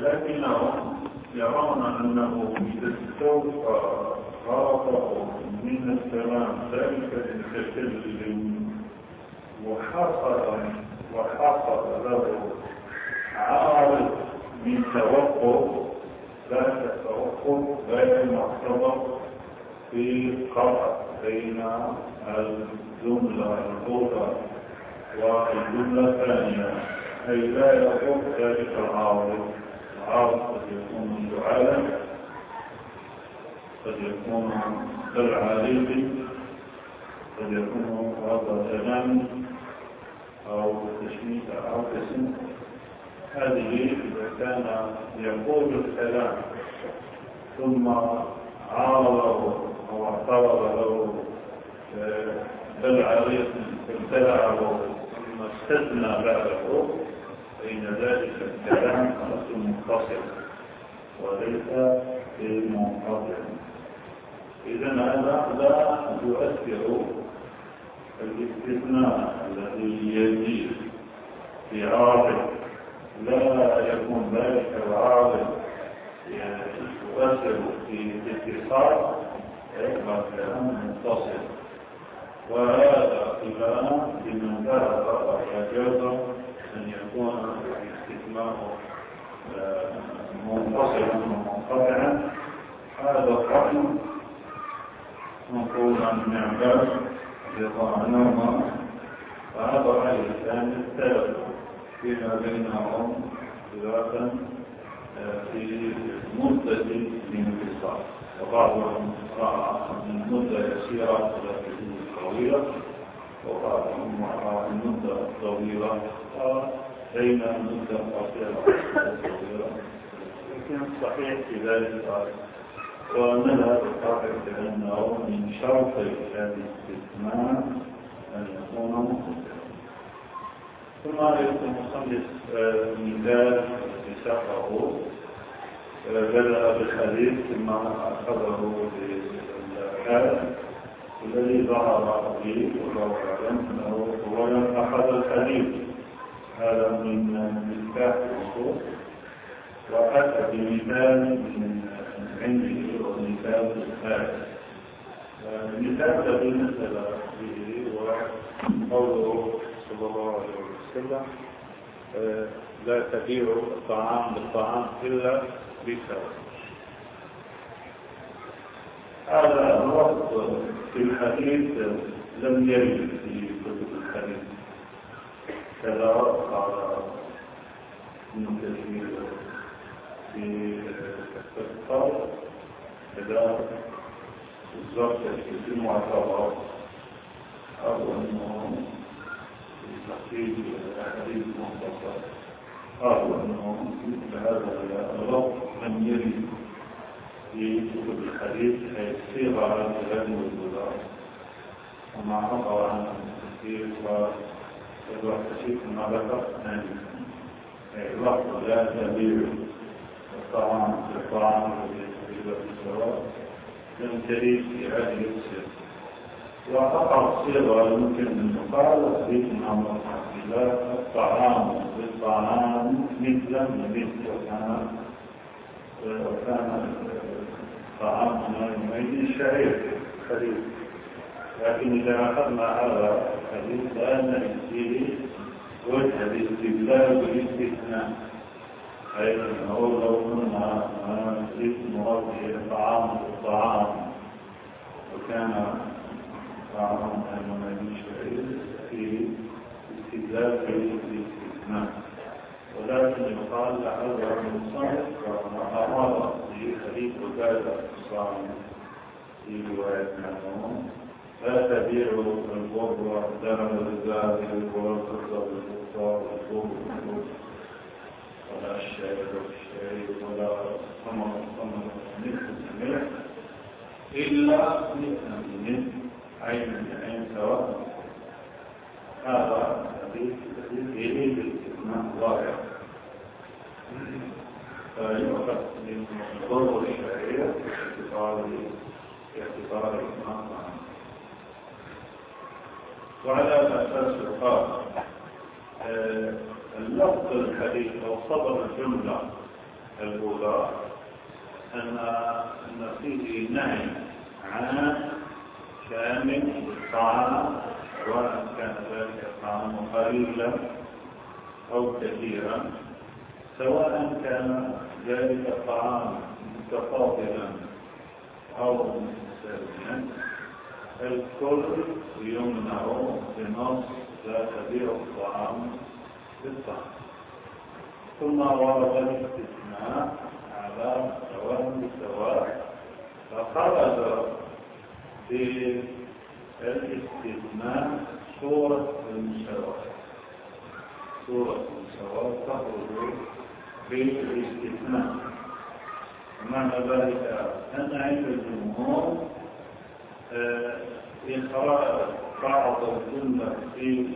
لكنهم يرون أنه إذا استوفى غرضه من الكلام ذلك المتكلم وحصل وحصل له عارض من توقف. ذات التوقف غير المعتبر في القطع بين الجملة الأولى والجملة الثانية. أي لا يقوم ذلك العارض. العارض قد يكون سؤالا قد يكون كالعارض قد يكون هذا كلام أو تشميت أو اسم. هذه إذا كان يقول الكلام ثم عارضه أو اعترض له بل عريض ابتلعه ثم استثنى بعده فإن ذلك الكلام خلاص منفصل وليس منقطع إذا هذا لا يؤثر الاستثناء الذي يزيد في عاقل لا يكون ذلك العاقل يؤثر في الاتصال. يبقى كلام متصل وهذا كلام لمن ذهب يجوز أن يكون الاستثناء منفصلا ومنقطعا هذا الرأي. منقول عن ابن عباس رضي عنهما فهذا الرأي الثاني الثالث فيما بينهم خلافا في مدة الانفصال. وبعضهم راى من مدة يسيرة إلى طويلة. وبعضهم راى من مدة طويلة بين مدة قصيرة وطويلة لكن صحيح في ذلك ومذهب القاعدة بأنه من شرط هذه الاستثناء أن يكون مختصرا ثم يكون مصنف مثال ساقه بدأ بالحديث ثم أخذه بالحال الذي ظهر به والله أعلم أنه أولا أخذ الحديث. هذا من مفتاح الوصول وأتى بمثال من عنده ومثال الثالث. المثال الذي نزل به هو قوله صلى الله عليه وسلم لا تبيع الطعام بالطعام إلا بسبب هذا الوقت في الحديث لم يرد في كتب الحديث. كذا قال ابن كثير في التذكار كذا بالضبط في المعتبر أو أنه في تحقيق الحديث المختصر أو أنه مثل هذا اللفظ لم يرد في كتب الحديث أي الصيغة على الكلام والدولار وما حصل عن التفسير ويضع تشيك ما ذكر أي اللفظ لا تبيع الطعام بالطعام والتجربة بالسواء لم تريد في هذه الصيغة وتقع الصيغة يمكن أن تقال في عبد الله الطعام بالطعام مثلا بمثل وكان وكان طعامنا يميز الشعير خليل لكن إذا أخذنا هذا الحديث لا نأتيه وجه الاستدلال بالاستثناء أي أنه لو كنا نريد مرضي الطعام بالطعام وكان طعام يميز الشعير في استدلال بالاستثناء ولكن يقال كما أراد بحديث وكالة الصائم في رواية معلوم لا تبيع البر دم الزاد والفضة والفضة والفضة ولا الشعير والشعير ولا ثمر الثمر مثل الملح إلا مثل من عين من عين سواء. هذا حديث فيه بالاستثناء ظاهر فيؤخذ من ضرر الشرعية باعتبار باعتبار الإسلام وعلى أساس يقال اللفظ الحديث لو صدر جملة الأولى أن أن فيه نهي عن شامل الطعام سواء كان ذلك الطعام قليلا أو كثيرا سواء كان ذلك الطعام متفاضلا أو متساويا الكل يمنع بنص لا تبيع الطعام بالطعام. ثم ورد الاستثناء على سواء بسواء فخرج بالاستثناء صورة المساواة صورة المساواة تخرج بالاستثناء معنى ذلك أن عند الجمهور إخراج بعض الجملة في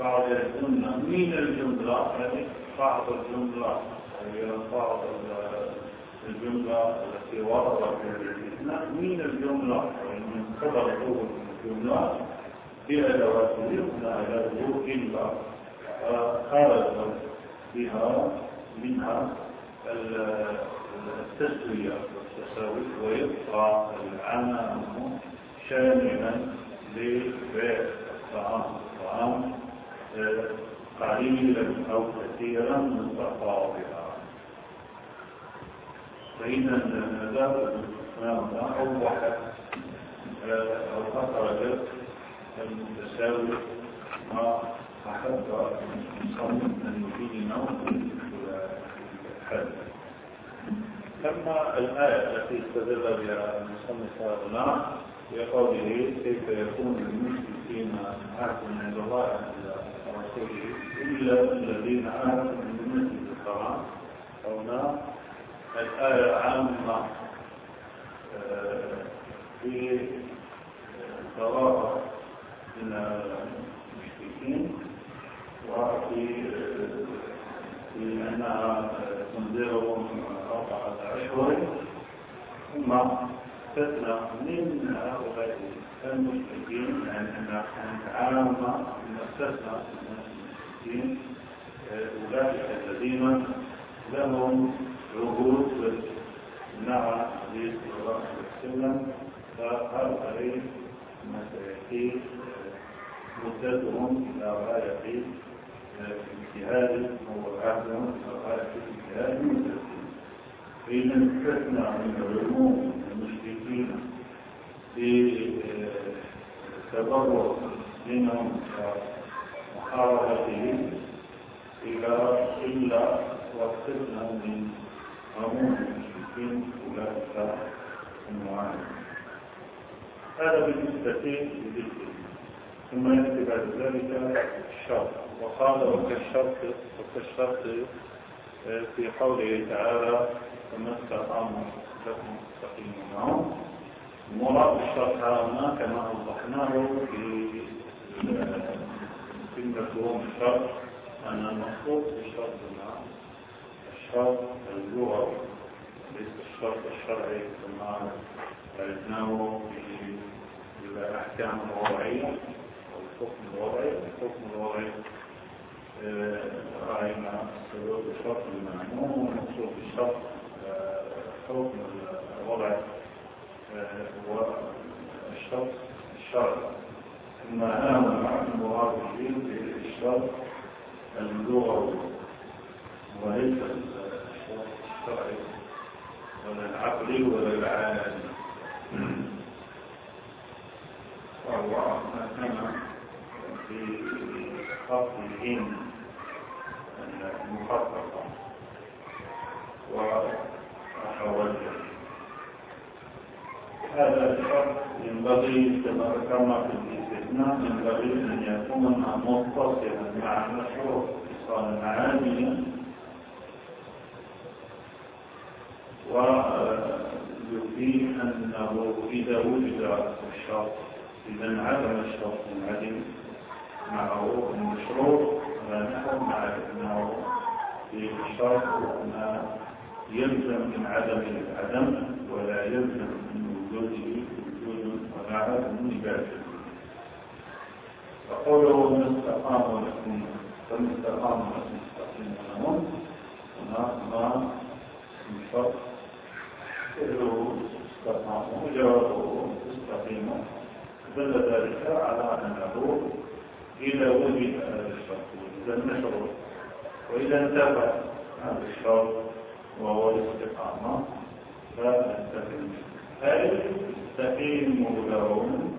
بعض الجملة من الجملة يعني بعض الجملة هي بعض الجملة التي وردت في الاستثناء من الجملة من قدر الجملة بأدواته لا يدعو إلا خرج بها منها التسوية والتساوي ويبقى العمل شاملا لبيع الطعام. الطعام قليلا أو كثيرا متفاضلا فإذا هذا الإسلام أوضحت أو أخرجت المتساوي ما أحب المصنف أن يفيد نوع. الحد أما الآية التي استدل بها المصنف هنا بقوله كيف يكون للمشركين عهد عند الله عند رسوله إلا الذين عاهدوا من المسجد الحرام هنا الآية عامة في براءة من المشركين وفي في أنها تنذرهم أربعة أشهر ثم استثنى من هؤلاء المشركين يعني أن عامة من استثنى المشركين أولئك الذين لهم عهود مع النبي صلى الله عليه وسلم فهؤلاء سيأتي مدتهم إلى غاية اجتهاد وعهدهم إلى غاية اجتهاد مدتهم فإن استثنى من العموم المشركين في تبرع منهم ومحاربتهم إلى إلا واستثنى من عموم المشركين أولئك المعاني. هذا بالنسبة للذكر ثم يأتي بعد ذلك الشرط. وقال وكالشرط وكالشرط في قوله تعالى فما استقاموا لكم معهم مراد الشرط هنا كما أوضحناه في في مفهوم الشرط. أن المقصود بالشرط هنا الشرط اللغوي ليس الشرط الشرعي كما عرفناه في الأحكام الوضعية الحكم الوضعي الحكم الوضعي رأينا سبب الشرط المعلوم والمقصود بالشرط حكم الوضع هو الشرط. الشرعي ثم آمن المراد به بالشرط اللغوي وليس الشرط الشرعي ولا العقلي ولا العالمي. وهو ما كان في خط الإن المخططة وأخواتها هذا الشرط ينبغي كما ذكرنا في الاستثناء ينبغي أن يكون متصلا مع مشروع اتصالا عاملا ويفيد أنه إذا وجد الشرط إذا انعدم الشرط. منعدم معه المشروع ونحن مع أنه في الشرط ما يلزم من عدم العدم ولا يلزم من وجوده وجود وعدم نباته وقوله من استقام لكم فمن استقام لكم استقيم لهم هنا ما الشرط فعله استقام وجوابه استقيم دل ذلك على أنه إذا وجد هذا الشرط وإذا نشر وإذا انتفى هذا الشرط وهو الاستقامة فنستقيم أي تستقيم لهم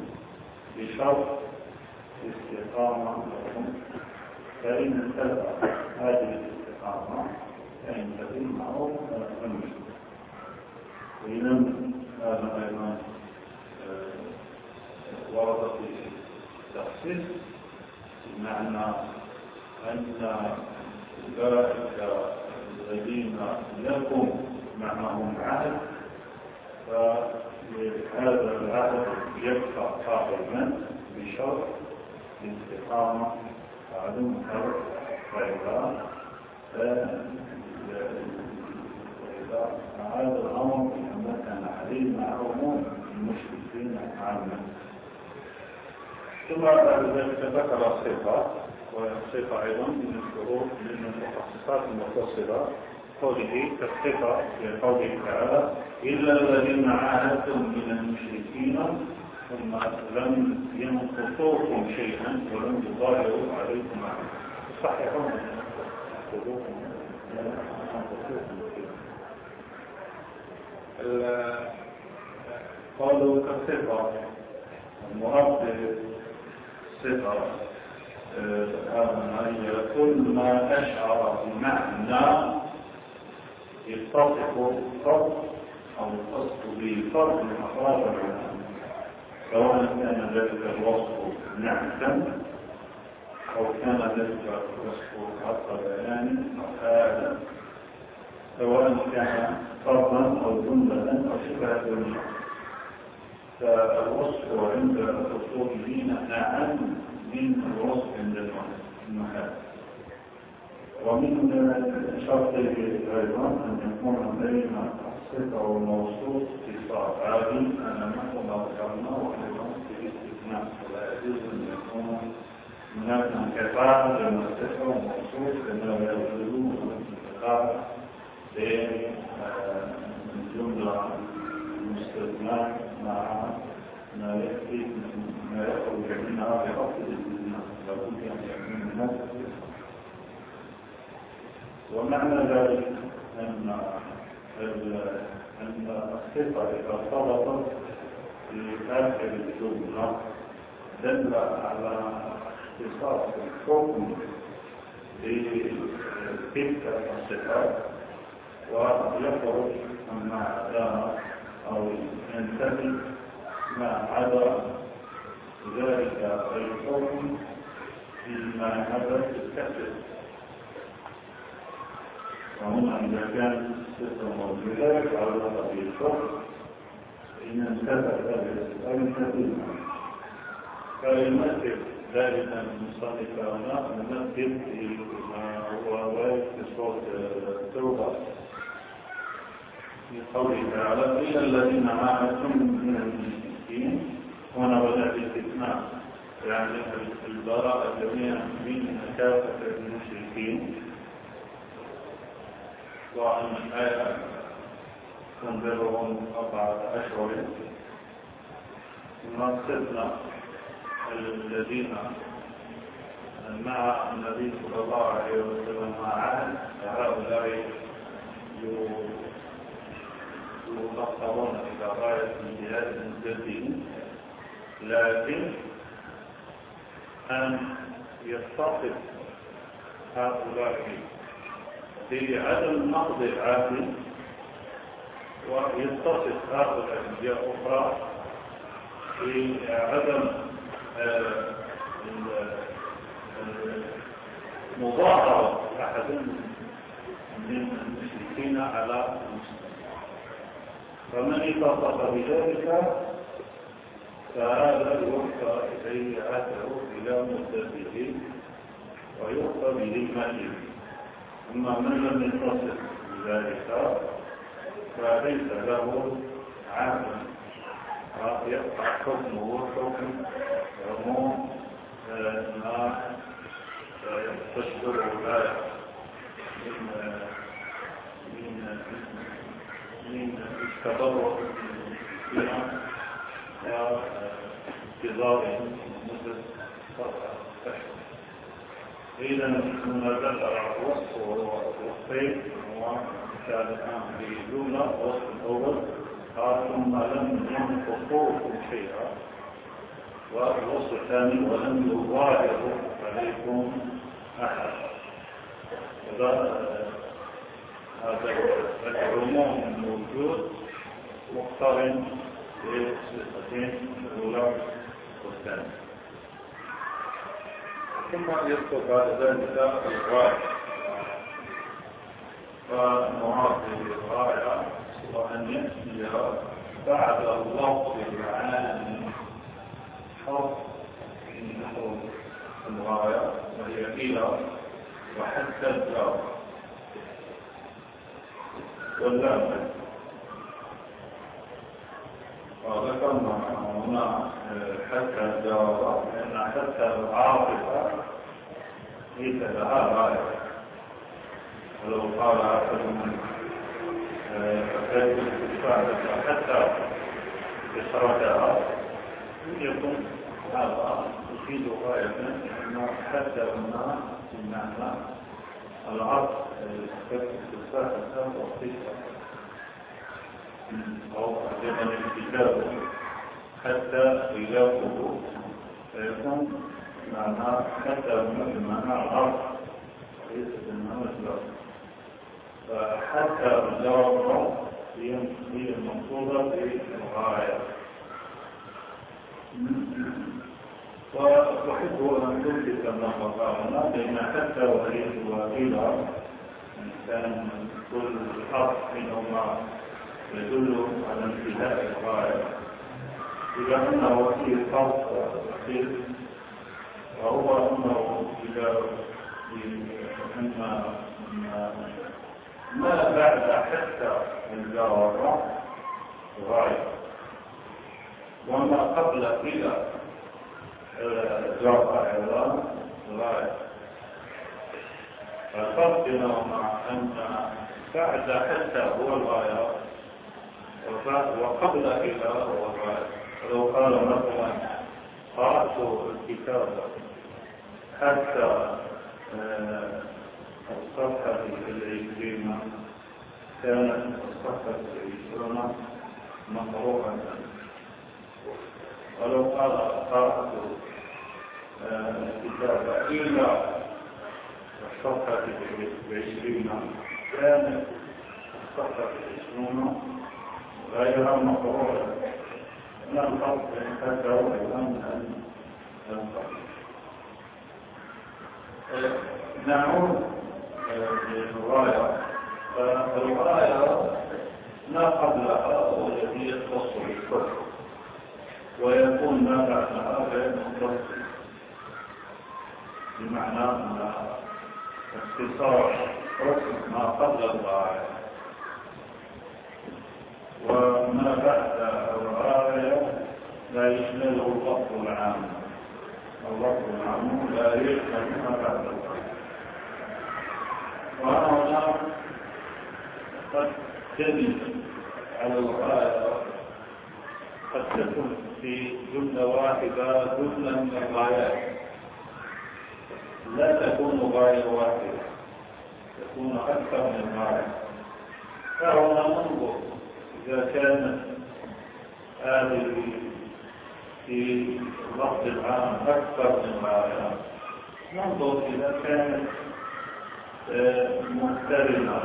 بشرط الاستقامة؟ لهم فإن انتفى هذه الاستقامة فإن تقيم معهم المشكلة وإذا هذا أيضا ورد في التخصيص بمعنى أن أولئك الذين لكم معهم عهد فهذا العهد يبقى قائما بشرط الاستقامة بعدم فرق فإذا فإذا هذا الأمر لما كان عليه مع عموم المشركين عامة ثم بعد ذلك ذكر الصفة والصفة أيضا من الشروط من المتخصصات المتصلة قوله كالصفة في قوله تعالى إلا الذين عاهدتم من المشركين ثم لم ينقصوكم شيئا ولم يظاهروا عليكم صحيحون قالوا كالصفة المراد بالصفة هي كل ما أشعر بمعنى يتصف فرد أو يتصف بفرد من أفراد العلم سواء كان ذلك الوصف نعتا أو كان ذلك الوصف حتى بيان أو حالا سواء كان فرضا أو جملة أو شبه جملة فالوصف عند الأصوليين أعم من الوصف عند المحال. ومن شرطه أيضا أن يكون بين الصفة والموصوف اتصال عادي نحن ما ذكرنا وأيضا في الاستثناء. ولا يجوز أن يكون هناك انقطاع بين الصفة والموصوف لأنه يجوز الانقطاع بين الجملة المستثناء مع ما ما ومعنى ذلك أن أن الصفة إذا ارتبطت في آخر الجملة دل على اختصاص الحكم بتلك الصفات ويخرج مع عداها أو ينتهي مع عدا ذلك الحكم فيما حدث الكسر وهنا إذا كان صفة موجودة تعرض في الحكم إن انتهى ذلك فينتهي فيمثل ذلك المصنف هنا نمثل ما هو في صوت التوبة. في قوله تعالى إلا الذين عاهدتم من المشركين هنا بدأ بالاستثناء يعني البراءة جميعا من كافة المشركين. وأن الآية تنظرهم أربعة أشهر. ثم استثنى الذين مع النبي صلى الله عليه وسلم مع عهد فهؤلاء يبصرون إلى غاية الجهاد المجددين لكن أن يتصف هؤلاء بعدم نقض العهد ويتصف هؤلاء أخرى بعدم مظاهرة أحد من المشركين على المسلمين فمن اتصف بذلك فهذا إليه عهده إلى مدته ويوفى بذمته أما من لم يتصف بذلك فليس له عهد. يقع حكمه حكم عموم ما تشبه الآية التبرع بها وانتظارهم مدة أشهر إذا كنا ذكر وصف وصفين وكان الآن في جملة الوصف الأول قال ثم لم ينقصوكم شيئا والوصف الثاني ولم يظاهروا عليكم أحد هذا العموم الموجود مقترن بالصفتين الأولى والثانية. ثم يذكر بعد ذلك الغاية فمعاطي الغاية وأن يأتي بعد اللفظ العام حرف من حروف الغاية وهي إلى وحتى الدار واللام وذكرنا هنا حتى الجواب لأن حتى العاطفة ليس لها غاية ولو قال أحد من فكيف الاستفادة حتى بشرتها يكون. هذا يفيد غاية حتى هنا بمعنى العرض الاستفادة وصفة أو أعجبني الكتاب حتى خلافه فيكون معناه حتى بمعنى العرض ليس بمعنى الجواب. فحتى الجواب هي المقصودة بالغاية وأحب أن ما قالنا بين حتى وهي وإلى كان كل حرف منهما يدل على انتهاء الغاية إذا أنه في فرق أخير وهو أنه إذا أن ما بعد حتى الجواب غاية وما قبل إلى الجواب أيضا. غاية فالفرق بينهما أن بعد حتى هو الغاية وقبل إلى هو الغاية. لو قال مثلا قرأت الكتاب حتى الصفحة العشرين كانت الصفحة العشرين مقروءة ولو قال قرأت الكتاب إلى الصفحة العشرين. كانت الصفحة العشرون غير مقروءة لا الخط حتى وإن الخط نعود للغاية فالغاية ما قبلها هو الذي يختص بالكفر ويكون ما بعدها غير مختص بمعنى أن اختصار حكم ما قبل الغاية. وما بعد الغاية لا يشمله اللفظ العام. اللفظ العام لا يشمل ما بعد الغاية. وهنا قد تجد على الغاية قد تكون في جملة واحدة جملة من الغايات. لا تكون غاية واحدة تكون أكثر من غاية. فهنا ننظر إذا كانت هذه في اللفظ العام أكثر من غاية. ننظر إذا كانت مقترنة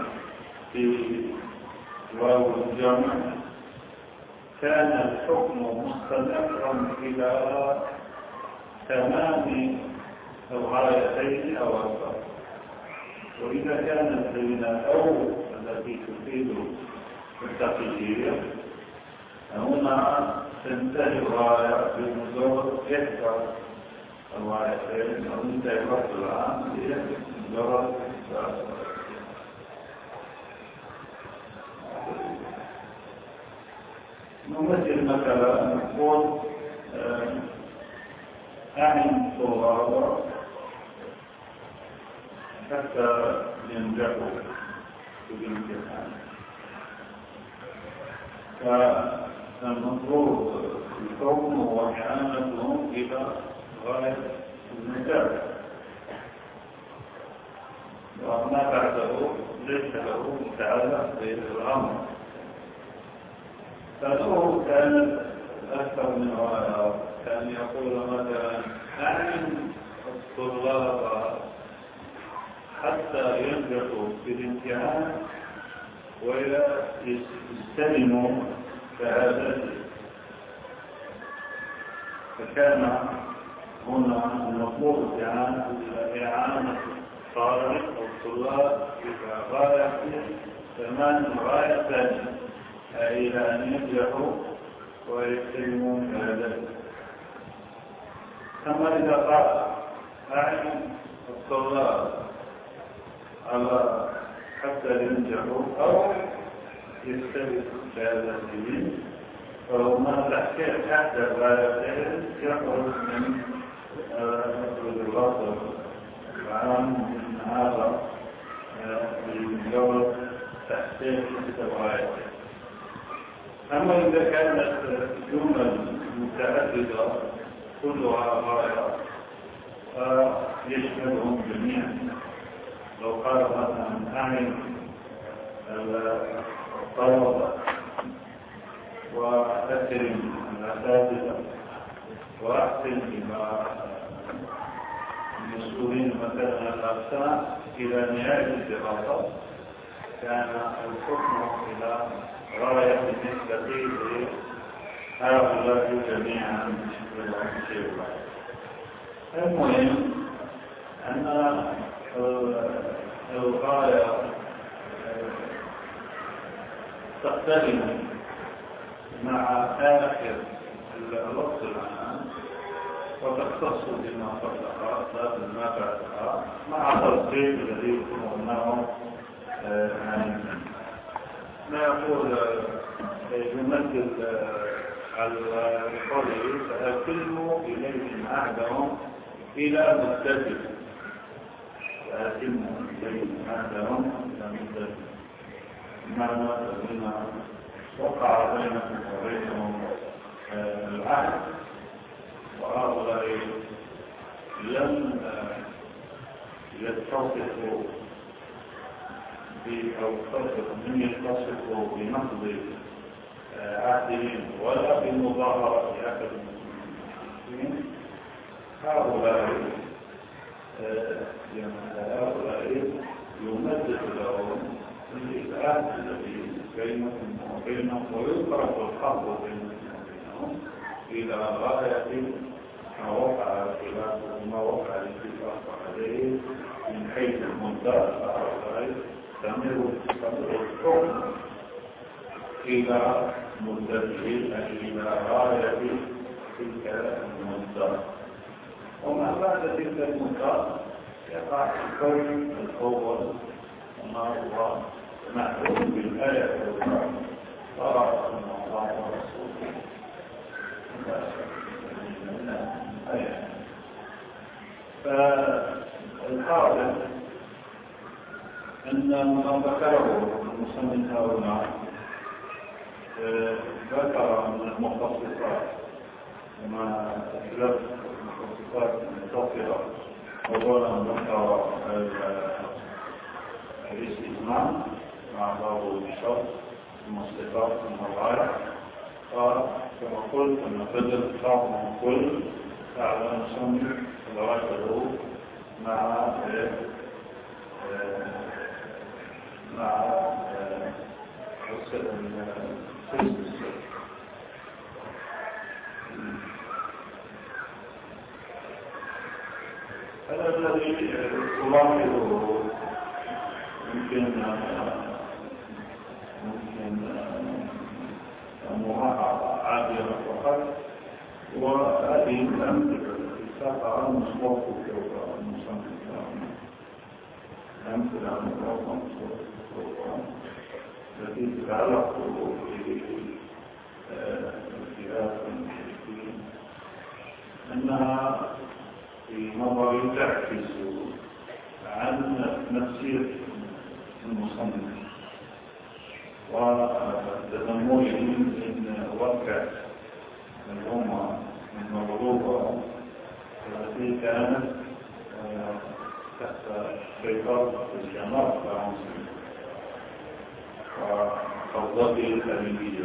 في واو الجمع. كان الحكم مستمرا إلى تمام الغايتين أو أكثر وإذا كانت بين أو التي تفيد التقدير هنا تنتهي الغاية بمجرد إحدى الغايتين أو الوقت العام بمجرد نمثل مثلا نقول أعن صغارا حتى ينجحوا في الامتحان. فالمطلوب الحكم هو إعانتهم إلى غاية النجاح. وما بعده ليس له متعلق بالأمر. فله كان أكثر من غاية كان يقول مثلا أعلم الطلاب حتى ينجحوا في الامتحان ويستلموا شهادته. فكان هنا المطلوب إعانة الطالب أو الطلاب إلى غاية ثمان غاية ثانية. إلى أن ينجحوا ويستلموا شهادته أما إذا قال أعلم الطلاب على حتى ينجحوا أو يستلموا شهادته فهما تحكي تحت الغايتين يخرج من الغصب العام من هذا الجواب تحتاج الغايتين أما إذا كانت جمل متعددة كلها غاية فيشملهم جميعا. لو قال مثلا أعين الطلبة وأكرم الأساتذة وأحسن إلى المسؤولين مثلا الأقسام إلى نهاية الدراسة كان الحكم إلى غاية بالنسبة لهؤلاء جميعا المهم أن الغاية تختلف مع آخر الوقت العام وتختص بما قبلها لا بما بعدها مع ترتيب الذي يكون يعني ما يقول يمثل على قوله فأتموا إليهم عهدهم إلى مدته فأتموا إليهم عهدهم إلى مدته معنى بما وقع بينكم وبينهم العهد. وهؤلاء لم يتصفوا أو لم يتصفوا بنقض عهدهم ولا بمظاهرة أحد المسلمين. هؤلاء هؤلاء يمدد لهم العهد الذي بينهم وبينهم ويترك الحرب بينهم وبينهم إلى غاية ما وقع الخلاف وما وقع الاتفاق عليه من حيث المدة فهؤلاء تمر الحكم إلى أي إلى غاية تلك المدة وما بعد تلك المدة يقع الكون الأول وما هو معلوم بالآية والقرآن قرأ أن الله ورسوله فالقاعدة أن ما ذكره المصنف هؤلاء ذكر من المخصصات وما أسلف المخصصات المتصلة أولا ذكر الاستثناء مع بعض الشرط المصدقات المرعاة وكما قلت أن بدل من كل فعلى نسمي صلواته مع مع هذا الذي تلاحظه ممكن ممكن مراعاة عادية فقط وهذه الأمثلة السابعة مصروف المصنف أمثلة مصروف مصروف التي تتعلق بخلاف المشركين أنها في نظري تعكس عن نفسية المصنف وتدمره من وقع الأمة المغلوبة التي كانت تحت سيطرة الجماعة الفرنسية وقبضته الخليجية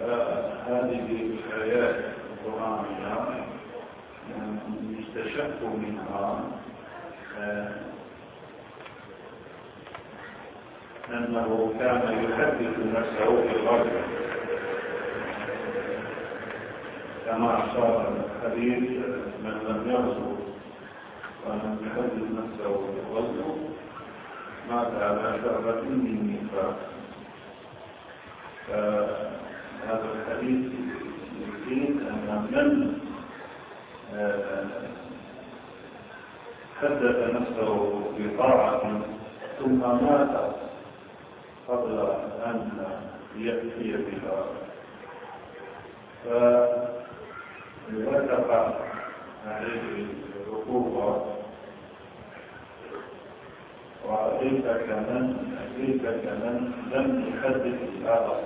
فهذه الآيات القرآنية يستشف منها أنه كان يحدث نفسه في الغرب كما أشار الحديث من لم يغزو ولم يحدث نفسه في الغزو مات على شعبة من نفاق فهذا الحديث يمكن أن من حدث نفسه بطاعة ثم مات قبل أن يأتي بها. فوثق عليه العقوبة وأتيت كمن أتيت كمن لم يحدث هذا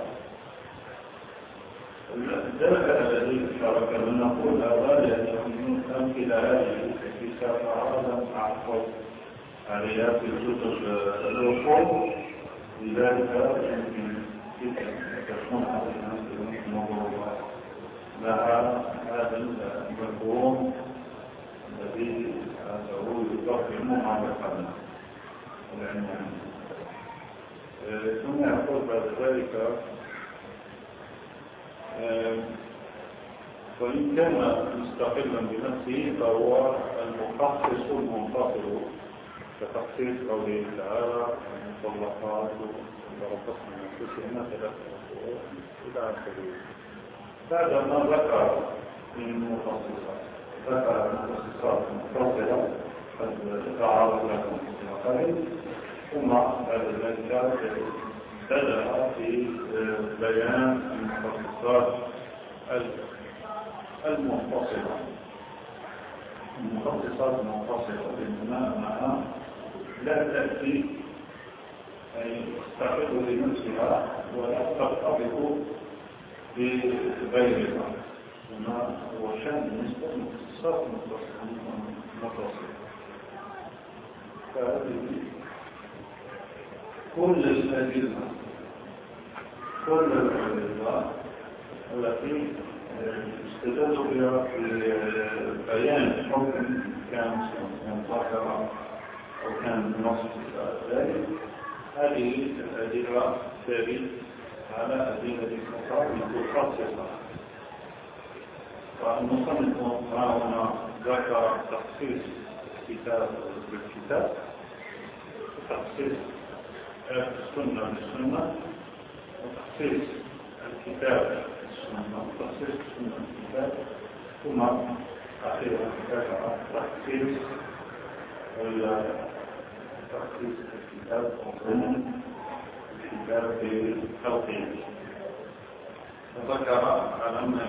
الدرجة الذي اشترك من نقول هذا يعني أمثلة هذه في سفر مع الخوف عليها في الكتب الأصول. لذلك يمكن تكون هذه الموضوع لها هذا المفهوم الذي هو يفهم العنوان ثم يقول بعد ذلك وإن كان مستقلا بنفسه فهو المخصص المنفصل كتخصيص قوله تعالى المطلقات وربطنا انفسهن ثلاثة شهور إلى آخره بعد ما ذكر من المخصصات ذكر المخصصات المفصلة ثم بعد ذلك بدأ في بيان المخصصات المنفصلة المخصصات المنفصلة بمعنى لا تأتي أي تستقل لنفسها ولا ترتبط بغيرها هنا هو شأن بالنسبة للمخصصات المنفصلة كل الأدلة كل الأدلة التي استدلوا بها بيان حكم كان منطقرة أو كان نصف ذلك هذه الأدلة تبي على أدلة الكفار متخصصة والمصنف هنا ذكر تخصيص كتاب بالكتاب تخصيص السنة بالسنة وتخصيص الكتاب بالسنة وتخصيص السنة بالكتاب ثم أخيرا ذكر تخصيص تخصيص الكتاب. ضمن الكتاب بالتوقيت. وذكر على أن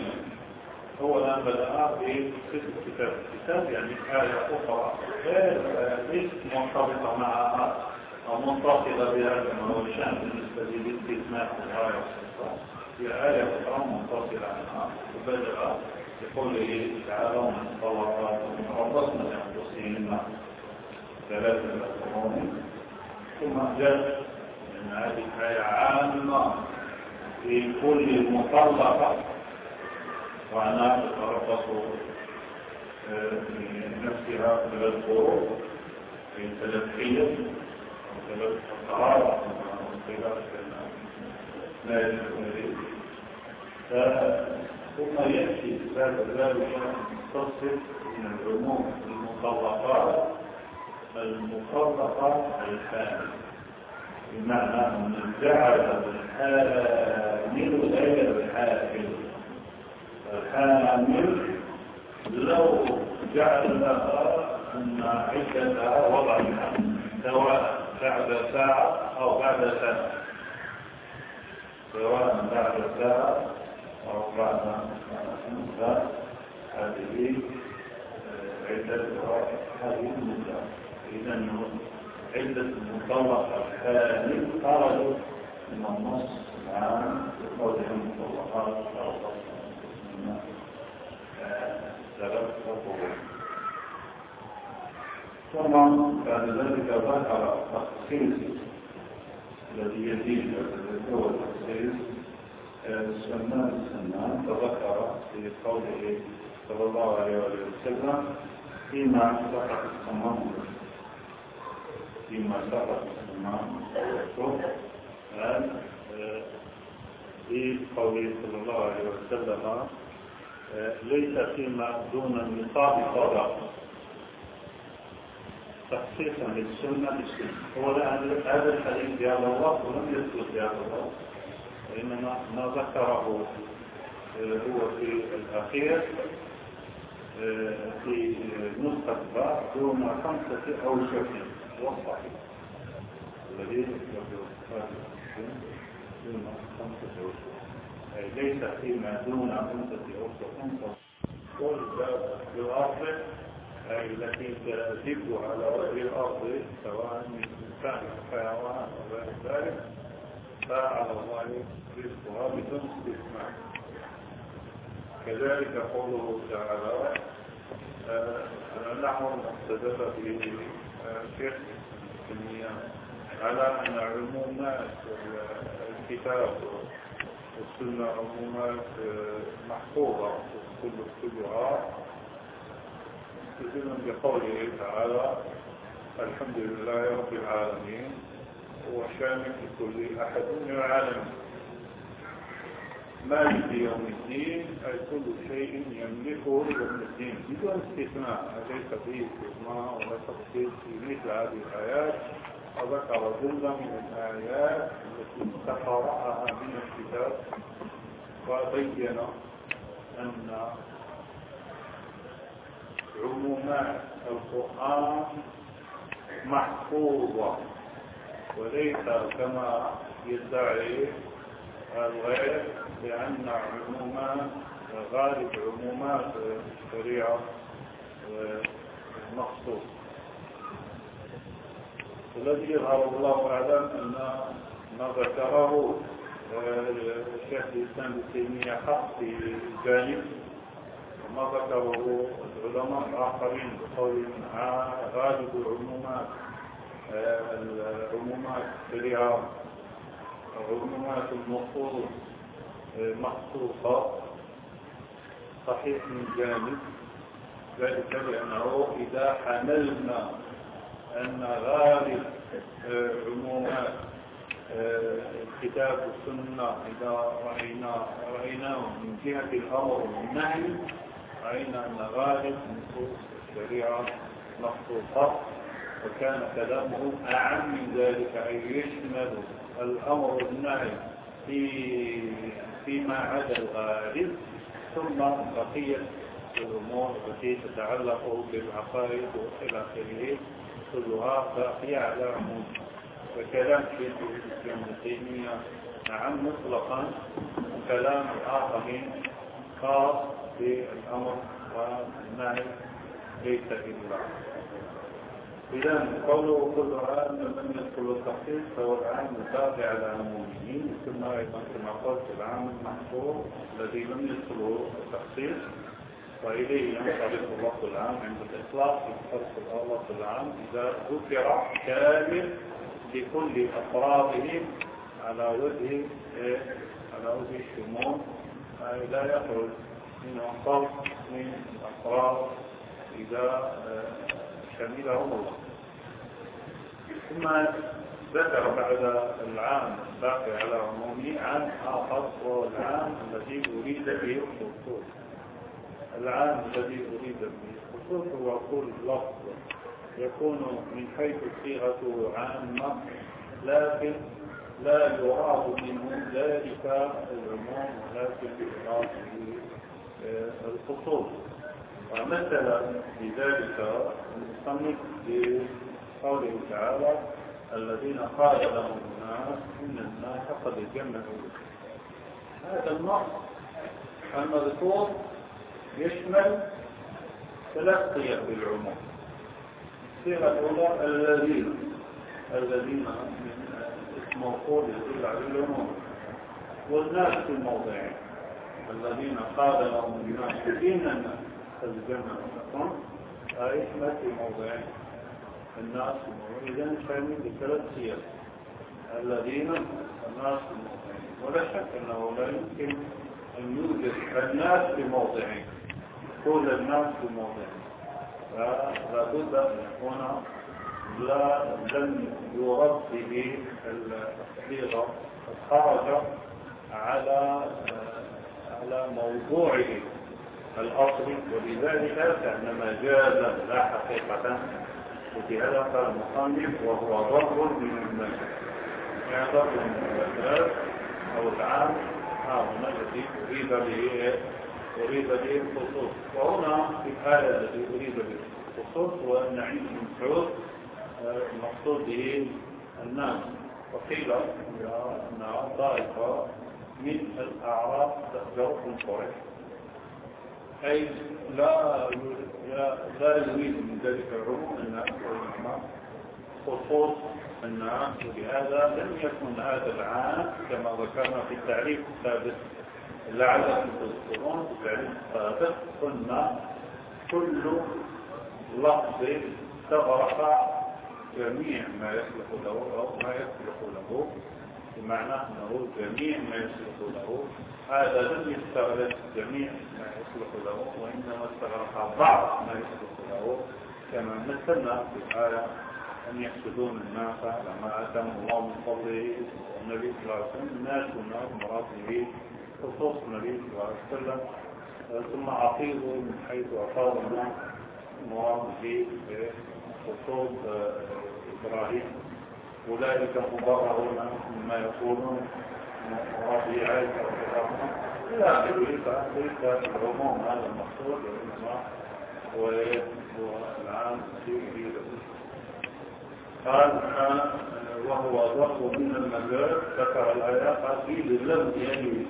هو الآن بدأ بتخصيص الكتاب. الكتاب يعني آية أخرى. غير ليست مرتبطة معها أو منفصلة بها كما هو الشأن بالنسبة للاستثناء الغاية والصفات هي آية أخرى منفصلة عنها وبدأ بقوله تعالى ومن ربصنا لأنفسهن ثلاثة قرون ثم جاء أن هذه آية عامة في كل مطلقة. وأنا تتربص نفسها ثلاث قرون في تلفية وثلاث الطهارة وخلاف ما يجب ثم يأتي بعد ذلك تصف من العموم المطلقات. المطلقة الحامل. بمعنى أن جعل الحامل غير الحامل. الحامل لو جعل لها أن عدتها وضعها سواء بعد ساعة أو بعد سنة سواء بعد ساعة أو بعد سنة هذه عدتها هذه المدة. إذا عدة المطلقة الحامل خرجت أن النص العام بقولهم مطلقات أو سبب وقوع ثم بعد ذلك ذكر التخصيص الذي يزيد هو التخصيص سنان سنان تذكر في قوله صلى الله عليه وسلم فيما سقط الصمام فيما سقط قال في قوله صلى الله عليه وسلم ليس فيما دون النصاب صدقه تخصيصا للسنة بالسنة. هو هذا الحديث في هذا الوقت ولم يثبت هذا الوقت. وإنما ما ذكره هو في الأخير في نسخة دون خمسة أوشك والصحيح الذي يذكر دون خمسة أي ليس فيما دون خمسة أوشك والأرض أي التي تزيد على وجه الأرض سواء من إنسان حيوان أو غير ذلك فعلى الله رزقها بدون استثناء كذلك قوله تعالى نحو استدل به شيخ التنمية على أن عمومات الكتاب والسنة عمومات محفوظة كل كلها مستدلا بقوله تعالى الحمد لله رب العالمين هو شامل لكل أحد من العالمين. مالك يوم الدين أي كل شيء يملكه يوم الدين. بدون استثناء ليس فيه استثناء ولا تفصيل في مثل هذه الآيات. وذكر جملة من الآيات التي تقرأها من الكتاب وبين أن عمومات القرآن محفوظة وليس كما يدعي الغير لأن عمومات غالب عمومات الشريعة مخصوص الذي يظهر الله أعلم أن ما ذكره الشيخ الإسلام ابن تيمية حق في جانب وما ذكره العلماء الآخرين بقول غالب العمومات العمومات الشريعة عمومات النصوص مخصوصة صحيح من جانب ذلك لأنه إذا حملنا أن غالب عمومات الكتاب والسنة إذا رأينا رأيناه من جهة الأمر والنهي رأينا أن غالب نصوص الشريعة مخصوصة وكان كلامه أعم من ذلك أي يشمل الأمر والنهي في فيما عدا الغالب ثم بقية الأمور التي تتعلق بالعقائد وإلى آخره. كلها باقية على عموم وكلام شيخ الإسلام ابن تيمية. نعم مطلقا. وكلام الآخرين خاص بالأمر والنهي ليس إلا إذا قوله كل عام من يدخل التخصيص فهو العام التابع على عمومه ثم أيضا كما قلت العام المحصور الذي لم يدخله التخصيص. وإليه ينطبق اللفظ العام عند الإطلاق ينطبق اللفظ العام إذا ذكر كامل لكل أفراده على وجه على وجه الشمول. لا يخرج من فرق من الأفراد إذا شملهم الله. ثم ذكر بعد العام الباقي على عمومه عام آخر وهو العام الذي أريد به الخصوص العام الذي أريد به الخصوص هو كل لفظ يكون من حيث صيغته عامة لكن لا يراد منه ذلك العموم ولكن يراد به الخصوص. ومثلا بذلك المصنف بقوله تعالى الذين قال لهم الناس إن الناس قد جمعوا. هذا النص المذكور يشمل ثلاث صيغ بالعموم. الصيغة الأولى الذين الذين اسم موصول يدل على العموم. والناس في موضعين الذين قال لهم الناس إن الناس الجنة أي في موضعين الناس في موضعين إذا فاهمين بثلاث سير الذين الناس في موضعين ولا شك أنه لا يمكن أن يوجد الناس في موضعين كل الناس في موضعين فلا بد أن يكون لا لم يرد به الصيغة خرج على على موضوعه الأصلي ولذلك كأنما جاز لا حقيقة وفي هذا قال المصنف وهو ضرب من المجال يعني ضرب من المجال أو العام هنا الذي أريد به أريد به الخصوص وهنا في الآية التي أريد به الخصوص هو أن عيد بن سعود المقصود به الناس. وقيل أن طائفة من الأعراف تأجركم قريش. أي لا لا يريد من ذلك العموم الناس وإنما خصوص الناس. ولهذا لم يكن هذا العام كما ذكرنا في التعريف السابق. لعلكم تذكرون في التعريف السابق قلنا كل لفظ استغرق جميع ما يصلح له أو ما يصلح له. بمعنى أنه جميع ما يصلح له. هذا لم يستغرق جميع ما يصلح له وإنما استغرق بعض ما يصلح له. كما مثلنا في الآية أن يحسدون الناس على ما آتاهم الله من فضله والنبي صلى الله عليه وسلم الناس مراد به خصوص النبي صلى الله عليه وسلم ثم عقيدوا من حيث أفاض الناس مراد به خصوص إبراهيم. أولئك مبررون مما يقولون ربي عائشة وكذا. إلى آخره فليس العموم هذا المقصود وإنما هو العام يريد قال وهو ضرب من المجال ذكر الآيات فيه لم يعني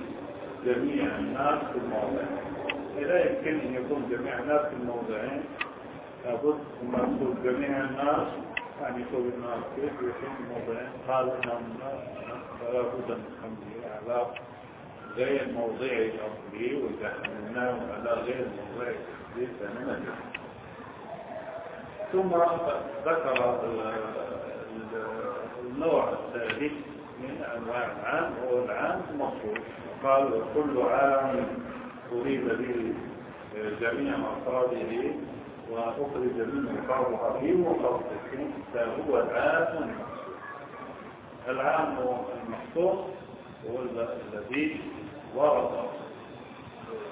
جميع الناس في الموضعين لا يمكن أن يكون جميع الناس في الموضعين لابد من جميع الناس يعني يكون الناس كيف يكون الموضعين. قال انهم الناس. فلا بد من حمله على غير موضعه الاصلي واذا حملناه على غير موضعه الاصلي فننجح ثم ذكر النوع الثالث من أنواع العام هو العام المخصوص قال وكل عام أريد به جميع أفراده وأخرج منه بعضها في مخصص فهو العام العام المخصوص هو الذي ورد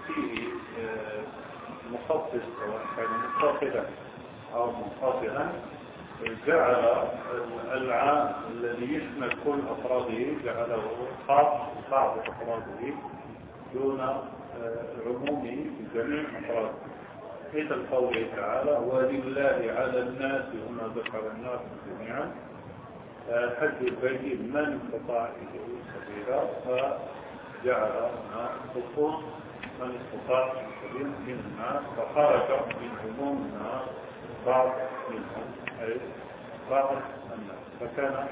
فيه مخصص سواء كان أو منفصلا جعل العام الذي يشمل كل أفراده جعله خاص بعض أفراده دون عمومه جميع أفراده. مثل قوله تعالى ولله على الناس هنا ذكر الناس جميعا حج البيت من استطاع إليه سبيلا فجعل خصوص من استطاع من الناس فخرج من عموم الناس بعض منهم. أي الناس فكان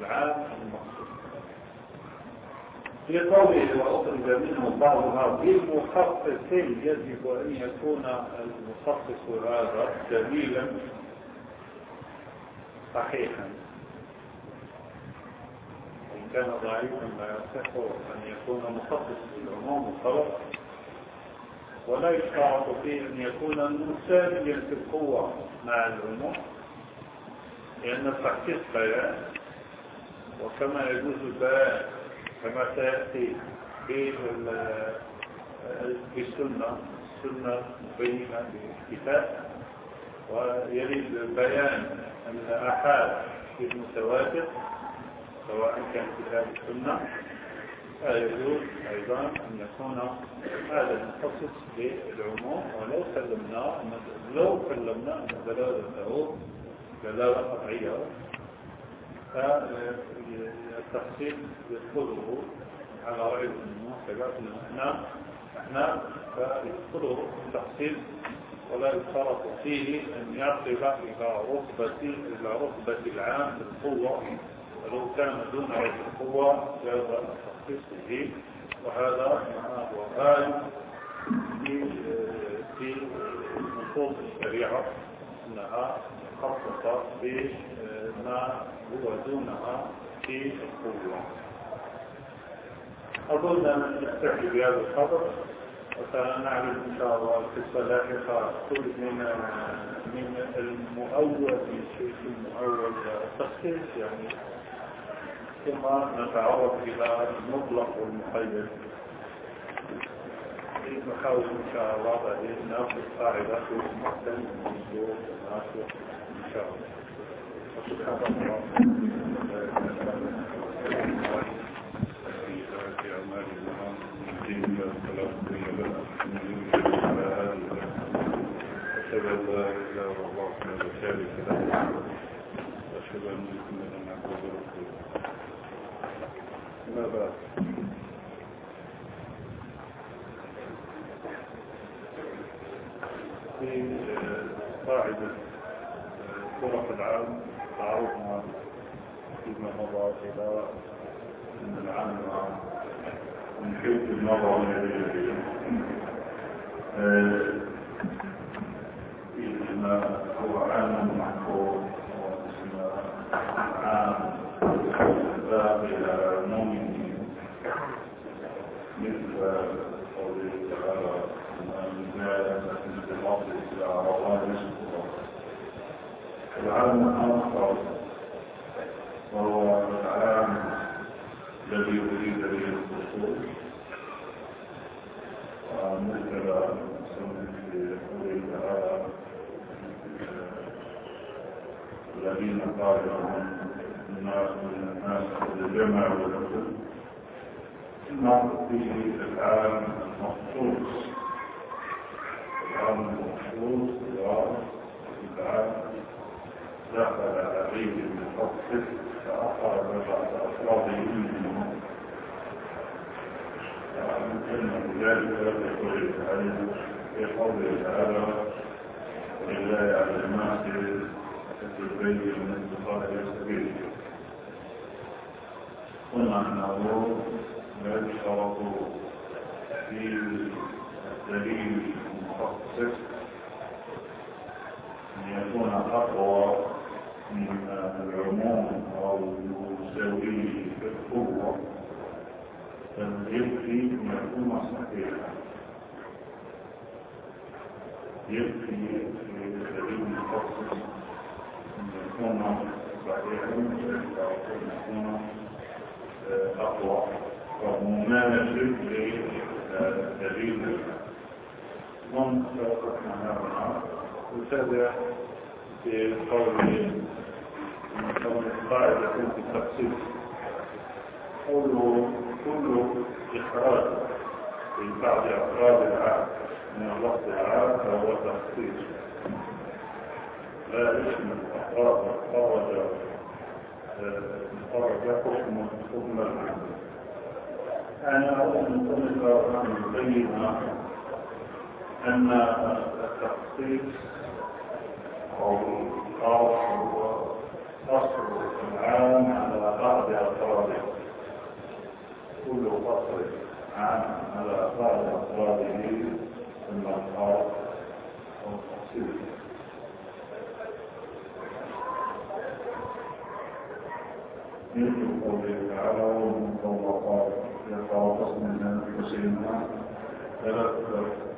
العام المقصود. في قوله وأخرج منه بعضها بمخصص يجب أن يكون المخصص هذا دليلا صحيحا. إن كان ضعيفا لا يصح أن يكون مخصص للعموم وخلاص ولا يشترط فيه أن يكون مساويا في القوة مع العموم. لأن التخصيص بيان وكما يجوز البيان كما سيأتي في السنة مبينة بالكتاب ويريد بيان الآحاد في المتواتر سواء كان كتاب السنة فيجوز أيضا أن يكون هذا المخصص بالعموم ولو سلمنا لو سلمنا أن دلالته دلالة قطعية فالتخصيص يدخله على رأي المحتجات الأحناف أحناف فيدخله التخصيص ولا يشترط فيه أن يصل إلى رتبة إلى رتبة العام في القوة ولو كان دون هذه القوة جاز التخصيص به. وهذا معناه غالب في في نصوص الشريعة أنها خصصت بما هو دونها في القوة. أظن أن نستحي بهذا الخبر وسنعرف إن شاء الله القصة لاحقة كل من من المؤول من شيء المؤول تخصيص يعني ثم نتعرف إلى المطلق والمقيد نحاول إن شاء الله بعدين نأخذ قاعدة في المحسن والمنصور والناصر قاعدة طرق العام تعرضنا فيما مضى إلى أن العام من حيث النظر فيما هو عام محفوظ واسم عام باب إلى عمومه مثل قوله تعالى من زاد مثل الأرض إلى روائج العام الآخر وهو العام الذي يريد به الخصوص ومثل في قوله تعالى الذين قال لهم الناس من الناس قد جمعوا لكم نعرف به العام المخصوص العام المخصوص العام دخل عليه المخصص فأخرج بعض أفراده منه إن ذلك يقول تعالى في قوله تعالى ولله على الناس البيت من انتقال سبيله قلنا انه لا يشترط في الدليل المخصص ان يكون اقوى من العموم أو يساويه في القوه بل يكون صحيحا يكفي في الدليل المخصص يكون صحيحا يكون أقوى وممانسة لدليل من سبقنا هنا وتابع في قول القاعدة في التخصيص قوله كل إخراج في بعض أفراد العام من اللفظ العام فهو تخصيص. لا اسم أفراد خرج خرج حكم حكم العام أنا أظن كل أن يبين أن التخصيص أو الخاص هو قصر العام على بعض أفراده كل قصر على بعض أفراده الخاص أو التخصيص مثل قوله تعالى والمطلقات يتربصن من انفسهن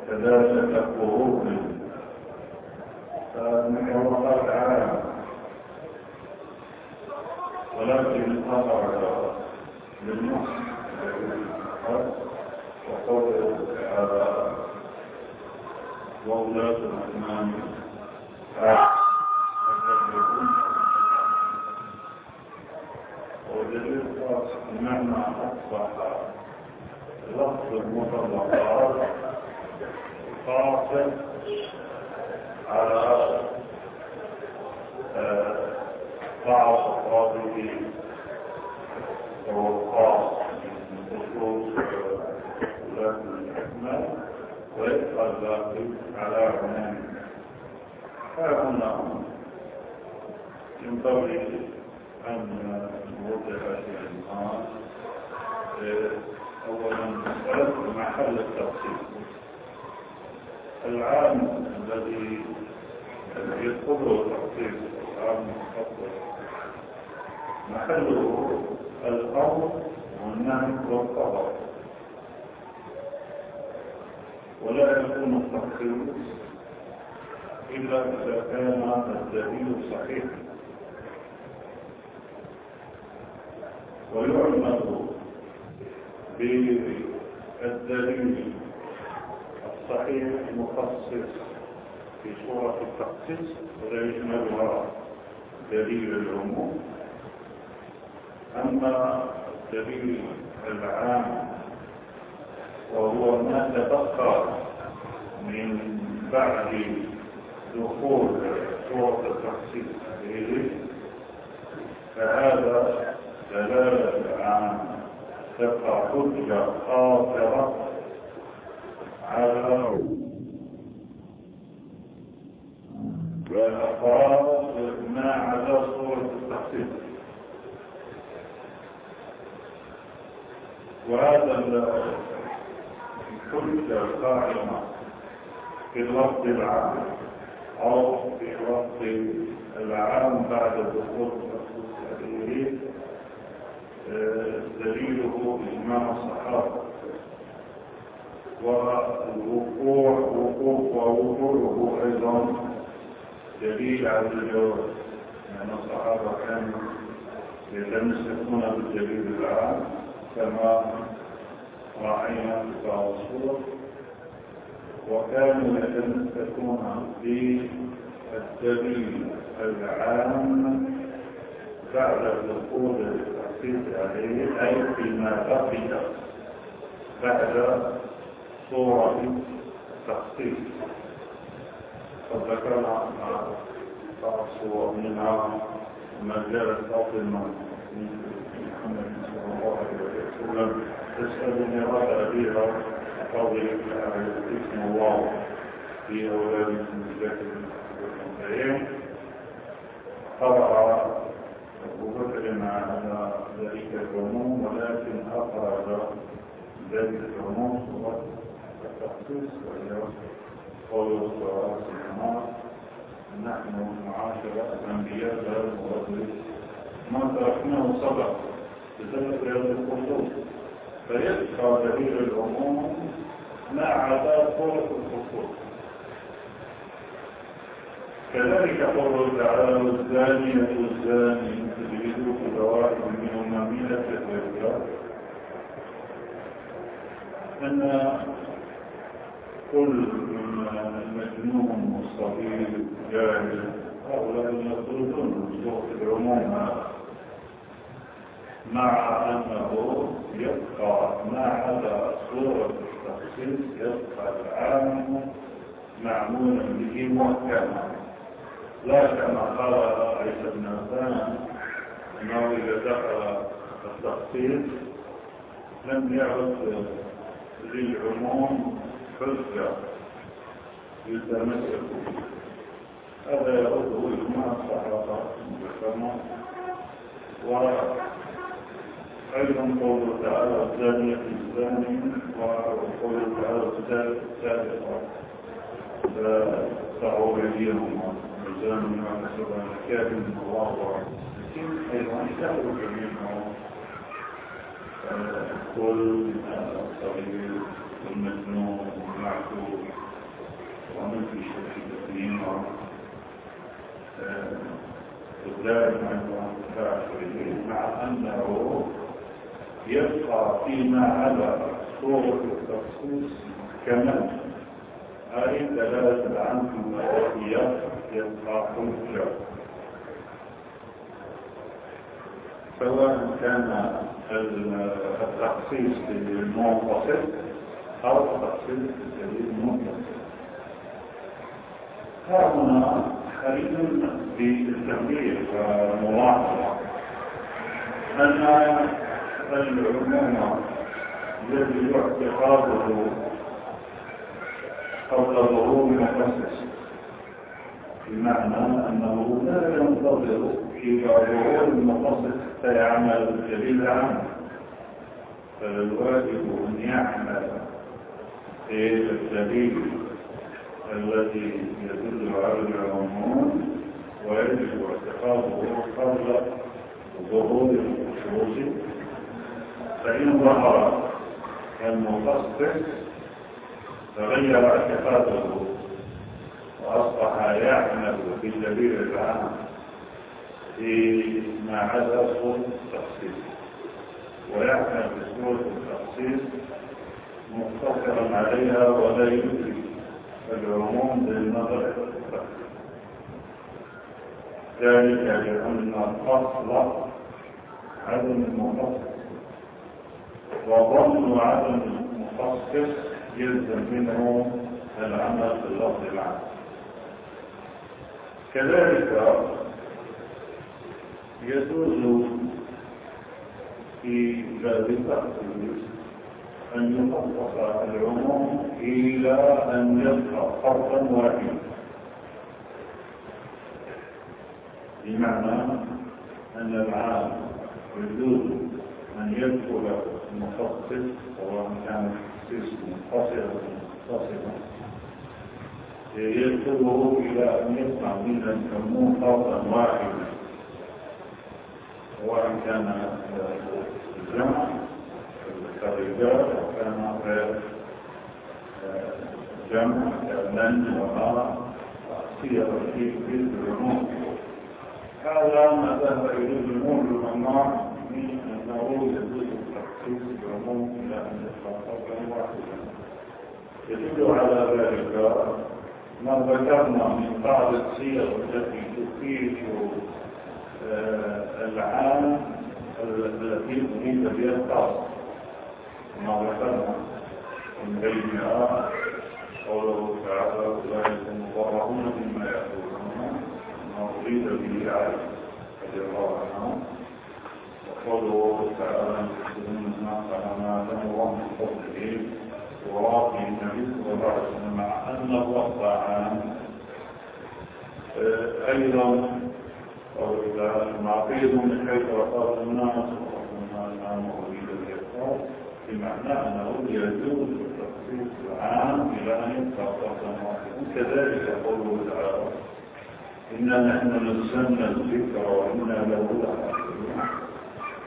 ثلاثة قرون. فالمحرمات عامة ولكن خضع للنص. وقوله تعالى وولاة الأحمام ودليل مهما أصبح لفظ المطلقات قاصر على بعض أفراده خاص من خصوص ذات الحكمة ويبقى الباقي على عمومه ها هنا ينبغي أن نوضح شيئا أولا مسألة محل التفصيل العام الذي يقبل تفصيل العام المفضل محله الأمر والنهي والقضاء. ولا يكون التفصيل إلا إذا كان الدليل صحيحا ويعمل بالدليل الصحيح المخصص في صورة التخصيص ولا يشملها دليل العموم. أما الدليل العام وهو ما تبقى من بعد دخول صورة التخصيص به فهذا دلالة عن تبقى حجة خاطرة على والأفراد ما عدا صورة التخصيص وهذا القائمة في الوقت العام. أو في الوقت العام بعد دخول التخصيص دليله إجماع الصحابة. والوقوع وقوف ووقوعه أيضا دليل على الجواز لأن الصحابة كانوا يتمسكون بالدليل العام كما بعض الصور وكانوا يتمسكون بالدليل العام بعد دخول التخصيص عليه أي فيما بقي بعد صورة التخصيص. قد ذكرنا بعض الصور منها جاءت فاطمة من محمد صلى الله عليه وسلم تسألني رد أبيها قولي اسم الله في أولاد من ذات قرأ أبو بكر على ذلك العموم ولكن أخرج ذلك العموم صورة التخصيص وهي قول عليه وسلم نحن معاشرة الأنبياء لا نغادر ما تركناه صدق بسبب هذا الخصوص فيبقى دليل العموم ما عدا صورة الخصوص كذلك قول تعالى الزانية والزاني تجلدوا كل واحد منهما مئة جلدة أن كل المجنون والصغير جاهل هؤلاء يخرجون صورة العموم. مع أنه يبقى ما عدا صورة التخصيص يبقى العام معمولا به محكما. لا كما قال عيسى بن عفان انه اذا دخل التخصيص لم يعد للعموم حجة يتمسك هذا يرده اجماع الصحابه المحكمه وأيضا قوله تعالى الزانيه الزاني وقوله تعالى السابقه فدعوا ايديهما الإنسان ما كسب كافٍ الله لكن أيضا يخرج منه كل الصغير والمجنون والمعكوب ومن في كثير ودائما أيضا مع أنه يبقى فيما عدا صورة التخصيص كمان هذه دلالة عنه وهي يبقى حجة سواء كان التخصيص بالمنفصل أو التخصيص بالمنفصل. ها هنا خلينا بالتنبيه والملاحظة أن العموم الذي اعتقاده قبل ظهور مخصص بمعنى أنه لا ينتظر في ظهور المخصص حتى يعمل الدليل العام فالواجب أن يعمل في الدليل الذي يدل على العموم ويجب اعتقاده قبل ظهور الخصوص فإن ظهر المخصص تغير اعتقاده وأصبح يعمل بالدليل العام فيما عدا صوت التخصيص. ويعمل بصورة التخصيص مقتصرا عليها ولا يدرك العموم بالنظر ذلك لأن الأصل عدم المخصص وظن عدم المخصص يلزم منه العمل باللفظ العام. كذلك يجوز في التخصيص أن يخصص العموم إلى أن يبقى فرقا واحدا. بمعنى أن العام يجوز أن يدخل المخصص سواء كان التخصيص منفصلا متصلا يدخله إلى أن يصنع من العموم فرقا واحدا سواء كان الجمع كالرجال أو كان غير جمع كالمن وما هي في العموم هذا ما ذهب إليه جمهور العلماء من أنه يجوز التخصيص بالعموم إلى أن فرقا واحدا يدل على ذلك ما ذكرنا من بعض الصيغ التي تفيد العام التي أريد بها الخاص ما ذكرنا من بينها قوله تعالى أولئك المبرعون مما يقولون ما أريد به عائشة رضي الله عنها وقوله تعالى يحسنون الناس على ما الله من فضله وراقي النبي صلى الله مع أن الوقت عام أيضا وإذا معقيد من حيث وقال الناس وقالنا العام أريد الإخلاص بمعنى أنه يجوز التخصيص العام إلى أن فرقا واحدا كذلك قوله تعالى إنا نحن نزلنا الذكر وإنا له لحافظون.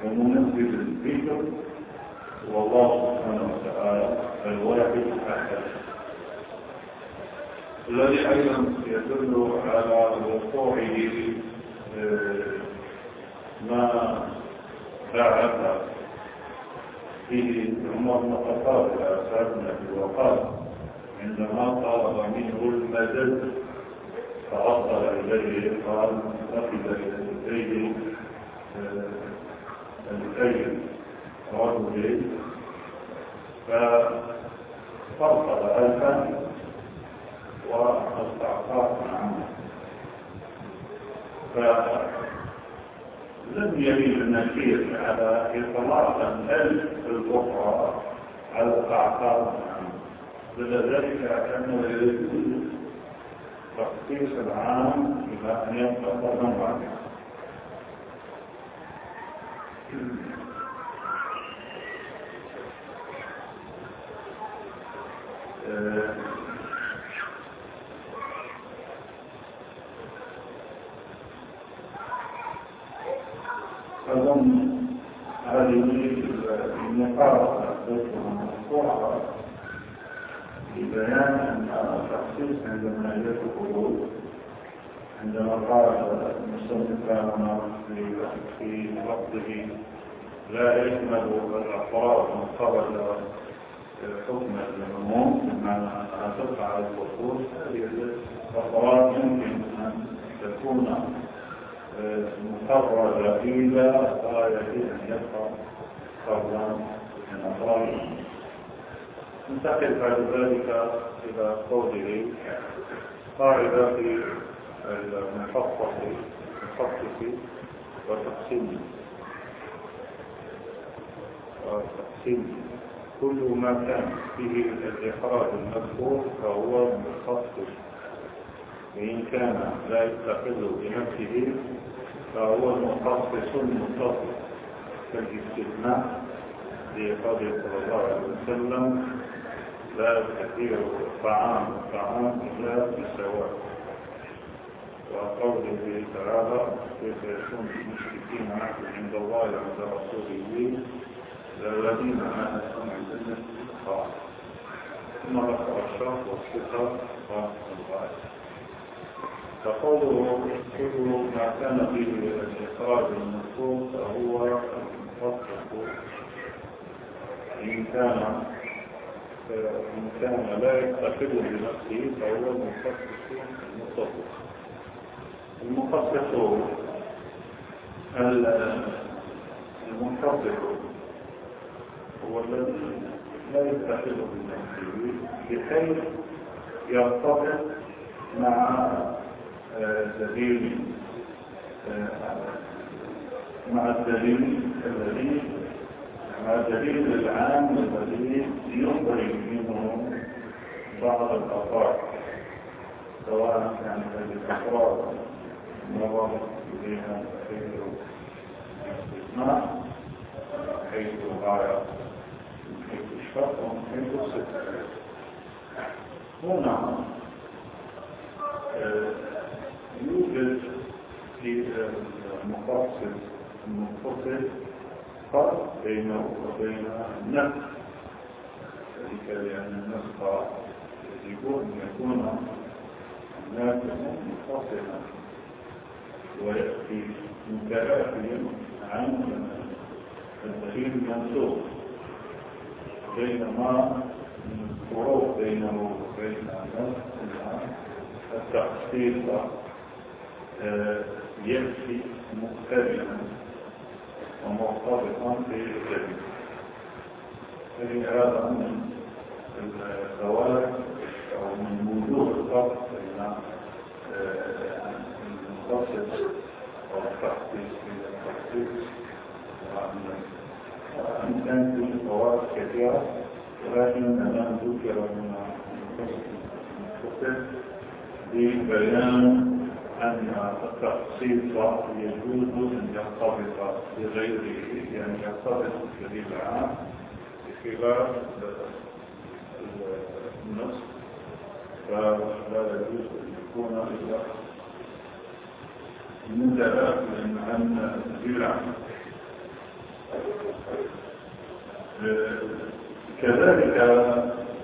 ومنزل الذكر والله سبحانه وتعالى الواحد الأحد الذي أيضا يدل على وقوعه ما بعث فيه عمر بن الخطاب سيدنا ابي وقاص عندما طلب منه المدد فأرسل إليه قال أخذ إليه الكيل رجل ففرقد ألفا واستعصاف عنه فلم يميل النكير على إطلاق الألف الأخرى على الأعقاب لذلك أنه يجوز تخصيص العام إلى أن يبقى فردا واحدا أظن هذه النقاط المشروعة لبيان أن التخصيص عندما يدخل عندما قال المصنف لنا في وقته لا يشمل الأفراد من خرج حكم العموم بمعنى تقع على الخصوص هذه الأفراد يمكن أن تكون مقرر إلى غاية أن يبقى فرضا من أفراد ننتقل بعد ذلك إلى قوله قاعدة في المخصص المخصص وتقسيم. وتقسيم. كل ما كان فيه الإخراج المذكور فهو مخصص. وإن كان لا يستقل بنفسه فهو مخصص متصل. كالاستثناء لقوله صلى الله عليه وسلم لا كثير الطعام الطعام إلا بسواء وقوله تعالى كيف يكون المشركين عهد عند الله وعند رسوله؟ الذين عاهدوا عند الناس ثم ذكر الشرط والصفة والغاية فقوله كل ما كان فيه الإخراج المطلوب فهو المطلق إن كان إن كان لا يعتقد بنفسه فهو المخصص المطلق. المخصص المنفصل هو الذي لا يعتقد بنفسه بحيث يرتبط مع دليل مع الدليل الذي مع الدليل العام الذي يخرج منه بعض الافراد سواء كان هذه الافراد نظر اليها حيث الاستثناء حيث الغايه حيث الشرط ومن حيث الصفه هنا يوجد في المقاصد المنفصل فرق بينه وبين النفس ذلك لأن النفس يجب أن يكون النافع منفصلا متآخيا عن الدليل المنسوخ بينما الفروق بينه وبين التخصيص يأتي مختلفا ومرتبطا في الجديد هذا من الزواج أو من وجوه الفرق بين المخصص في فوائد كثيرة ولكن الآن ذكر من المخصص ببيان أن التخصيص يجوز أن يرتبط بغيره يعني يرتبط بالدليل العام بخلاف النص فلا يجوز أن يكون إلا العام كذلك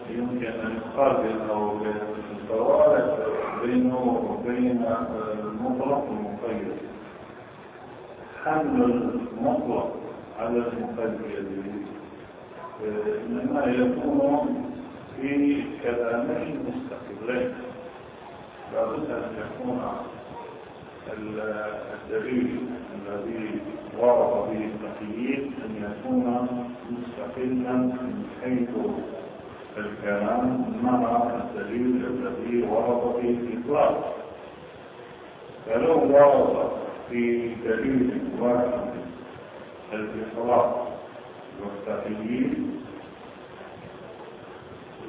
يمكن أن يقابل أو الفوارق بينه وبين المطلق والمقيد حمل المطلق على المقيد إنما يكون في كلامين مستقلين. لابد أن يكون الدليل الذي ورد به التقييد أن يكون مستقلا من حيث الكلام مع الدليل الذي ورد في الإطلاق. فلو ورد في دليل واحد الإطلاق والتقييد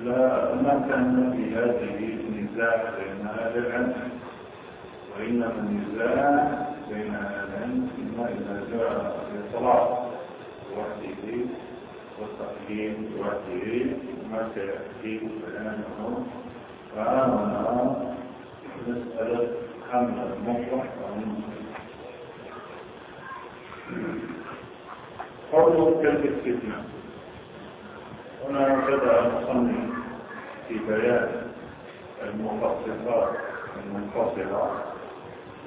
لا ما كان في هذه النزاع بين أهل وإنما النزاع بين العلم إما إذا جاء الإطلاق وحده والتقييد وحده ما سيأتي بيانه فأنا مسألة حمل المطلق. قوله كالاستثناء هنا بدأ المصنف في بيان المخصصات المنفصلة.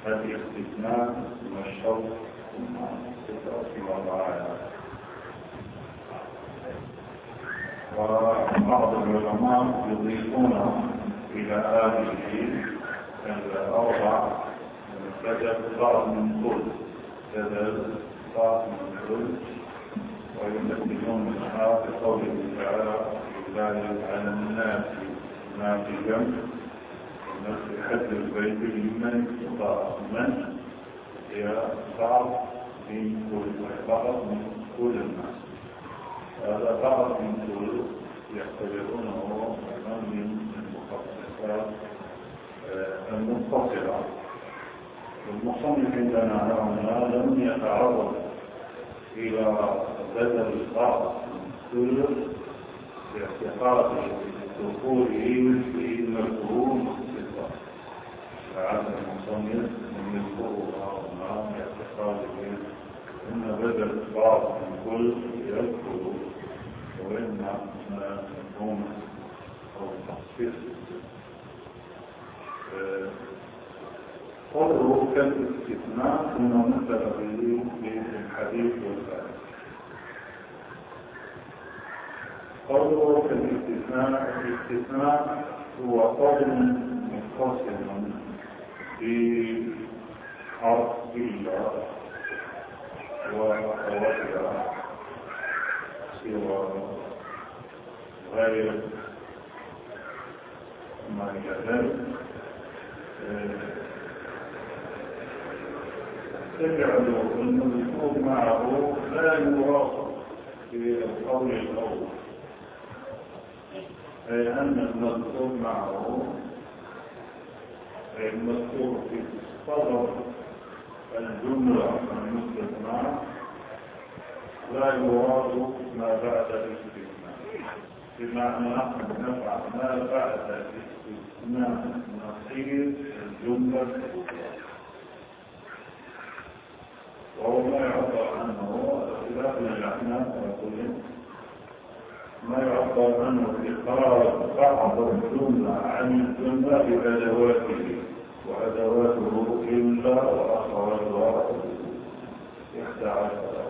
هذه استثناء من الشوق ثم وضعها وبعض العلماء يضيفون إلى هذه الأربع كذا بعض من كل كذا بعض من كل ويمثلون منها بقوله تعالى لله على الناس ما في جنب حد البيت لمن استطاع من هي بعض من كل بعض من كل الناس هذا بعض من كل يعتبرونه من المخصصات المنفصلة المصنف عندنا هنا لم يتعرض إلى بدل البعض الثلث باعتقاد دخوله في المفهوم فعاد المصنف من يذكرها هنا باعتقاده أن بدل بعض من كل يذكر وإن مفهوم أو تخصيص قوله كالاستثناء ثم مثل في الحديث والفعل. قوله كالاستثناء الاستثناء هو قول متصل. في حرف إلا وأخواتها سوى غير ما ذلك تجعل المذكور معه لا يواصل في القول الأول. أي أن المذكور معه المذكور في صدر الجملة المستثنى لا يراد ما بعد الاستثناء. بمعنى نفع ما بعد الاستثناء نصير الجملة. وهو ما يعبر عنه خلاف الأحناف وكل ما يعبر عنه إخراج بعض الجملة عن الجملة بأدواته وأدواته إلا وأخرجها إحدى عشرة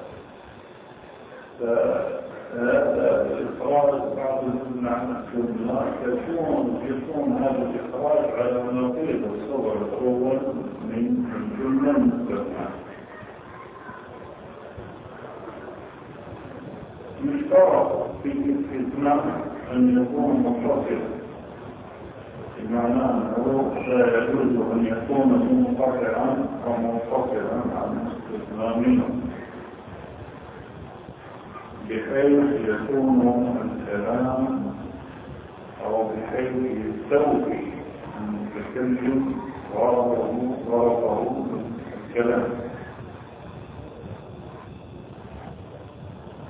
فهذا الإخراج بعض الجملة عن الجملة يكون يكون هذا الإخراج على نقيض الصور الأول من الجملة المستثنى مشترك في الاستثناء أن يكون متصلا بمعنى أنه لا يجوز أن يكون منقطعا أو منفصلا عن الاستثناء منه بحيث يكون الكلام أو بحيث يستوفي المتكلم غرضه غرضه الكلام.